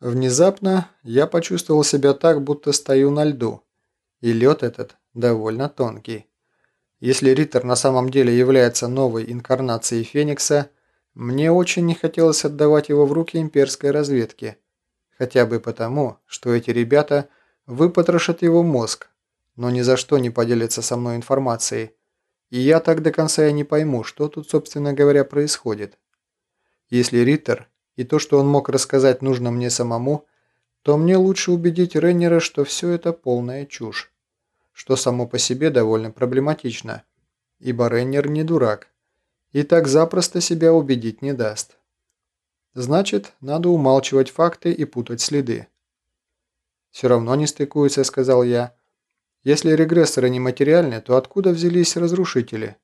Внезапно я почувствовал себя так, будто стою на льду, и лед этот довольно тонкий. Если Риттер на самом деле является новой инкарнацией Феникса, мне очень не хотелось отдавать его в руки имперской разведки, хотя бы потому, что эти ребята выпотрошат его мозг, но ни за что не поделятся со мной информацией, и я так до конца и не пойму, что тут, собственно говоря, происходит. Если Риттер и то, что он мог рассказать, нужно мне самому, то мне лучше убедить Рейнера, что все это полная чушь, что само по себе довольно проблематично, ибо Рейнер не дурак и так запросто себя убедить не даст. Значит, надо умалчивать факты и путать следы. «Все равно не стыкуются», — сказал я. «Если регрессоры нематериальны, то откуда взялись разрушители?»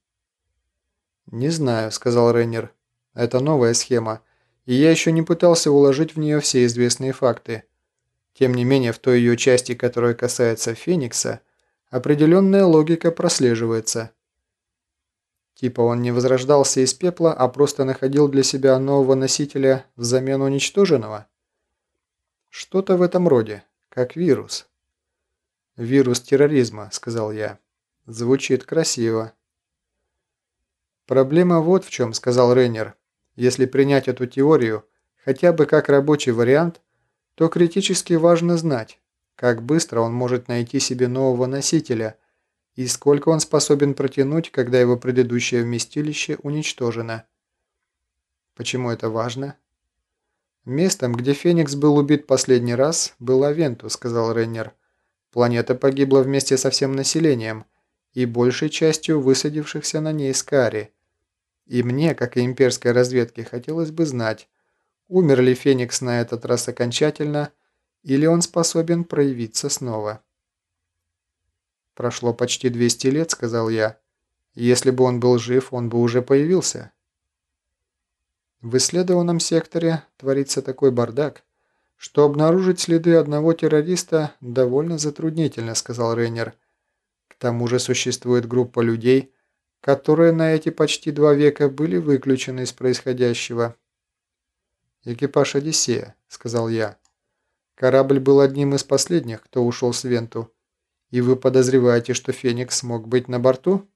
«Не знаю», — сказал Рейнер. «Это новая схема и я еще не пытался уложить в нее все известные факты. Тем не менее, в той ее части, которая касается Феникса, определенная логика прослеживается. Типа он не возрождался из пепла, а просто находил для себя нового носителя взамен уничтоженного? Что-то в этом роде, как вирус. «Вирус терроризма», — сказал я. Звучит красиво. «Проблема вот в чем», — сказал Рейнер. Если принять эту теорию хотя бы как рабочий вариант, то критически важно знать, как быстро он может найти себе нового носителя и сколько он способен протянуть, когда его предыдущее вместилище уничтожено. Почему это важно? Местом, где Феникс был убит последний раз, был Авенту, сказал Рейнер. Планета погибла вместе со всем населением и большей частью высадившихся на ней Скари – и мне, как и имперской разведке, хотелось бы знать, умер ли Феникс на этот раз окончательно, или он способен проявиться снова. «Прошло почти 200 лет», — сказал я. «Если бы он был жив, он бы уже появился». В исследованном секторе творится такой бардак, что обнаружить следы одного террориста довольно затруднительно, сказал Рейнер. К тому же существует группа людей, которые на эти почти два века были выключены из происходящего. «Экипаж Одиссея», — сказал я. «Корабль был одним из последних, кто ушел с Венту. И вы подозреваете, что Феникс мог быть на борту?»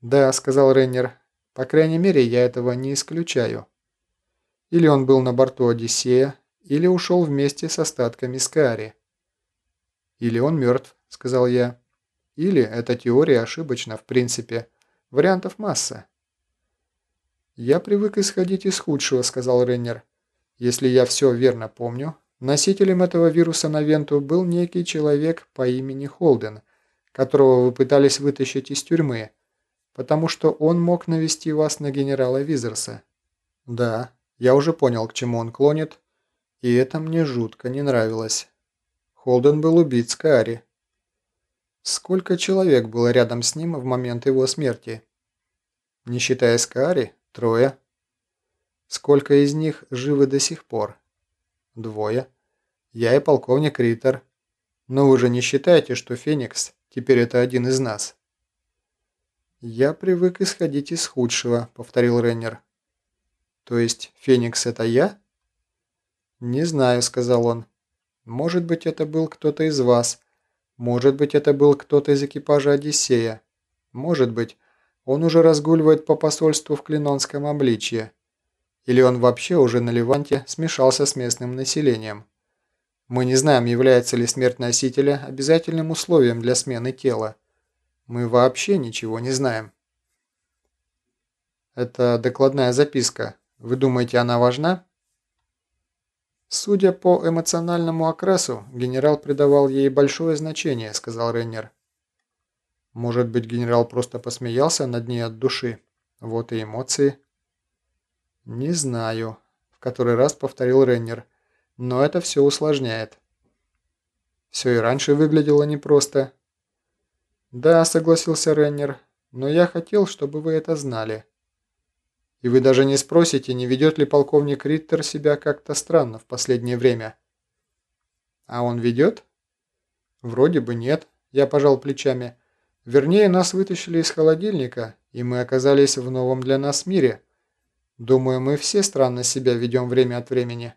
«Да», — сказал Рейнер. «По крайней мере, я этого не исключаю. Или он был на борту Одиссея, или ушел вместе с остатками Скаари». «Или он мертв», — сказал я. Или эта теория ошибочна в принципе. Вариантов масса. «Я привык исходить из худшего», — сказал Реннер. «Если я все верно помню, носителем этого вируса на Венту был некий человек по имени Холден, которого вы пытались вытащить из тюрьмы, потому что он мог навести вас на генерала Визерса». «Да, я уже понял, к чему он клонит, и это мне жутко не нравилось. Холден был убит Скаари, Сколько человек было рядом с ним в момент его смерти? Не считая Скари, трое. Сколько из них живы до сих пор? Двое. Я и полковник Риттер. Но вы же не считаете, что Феникс теперь это один из нас? «Я привык исходить из худшего», — повторил Реннер. «То есть Феникс это я?» «Не знаю», — сказал он. «Может быть, это был кто-то из вас, может быть, это был кто-то из экипажа Одиссея. Может быть, он уже разгуливает по посольству в клинонском обличье. Или он вообще уже на Леванте смешался с местным населением. Мы не знаем, является ли смерть носителя обязательным условием для смены тела. Мы вообще ничего не знаем. Это докладная записка. Вы думаете, она важна? «Судя по эмоциональному окрасу, генерал придавал ей большое значение», — сказал Рейнер. «Может быть, генерал просто посмеялся над ней от души? Вот и эмоции». «Не знаю», — в который раз повторил Рейнер. «Но это все усложняет». Все и раньше выглядело непросто. «Да», — согласился Рейнер, — «но я хотел, чтобы вы это знали». И вы даже не спросите, не ведет ли полковник Риттер себя как-то странно в последнее время. А он ведет? Вроде бы нет, я пожал плечами. Вернее, нас вытащили из холодильника, и мы оказались в новом для нас мире. Думаю, мы все странно себя ведем время от времени.